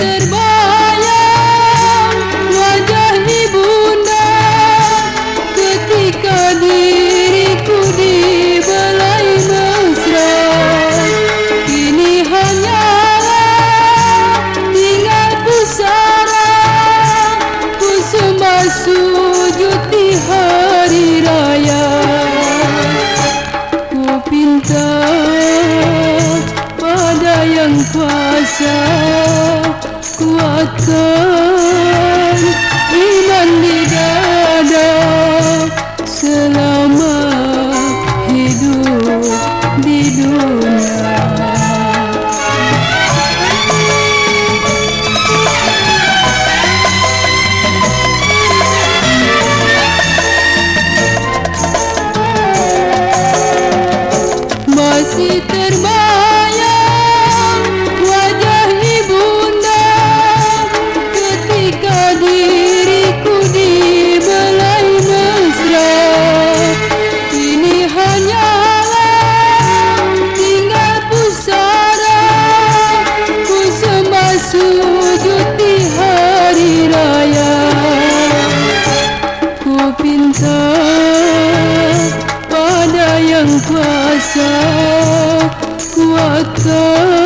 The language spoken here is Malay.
terbayang wajah ibunda ketika kuasa kuatkan diriku di belai mesra. Ini hanyalah tinggal pusara. Ku sembah sujud di hari raya. Ku pinta pada yang kuasa. Kuatkan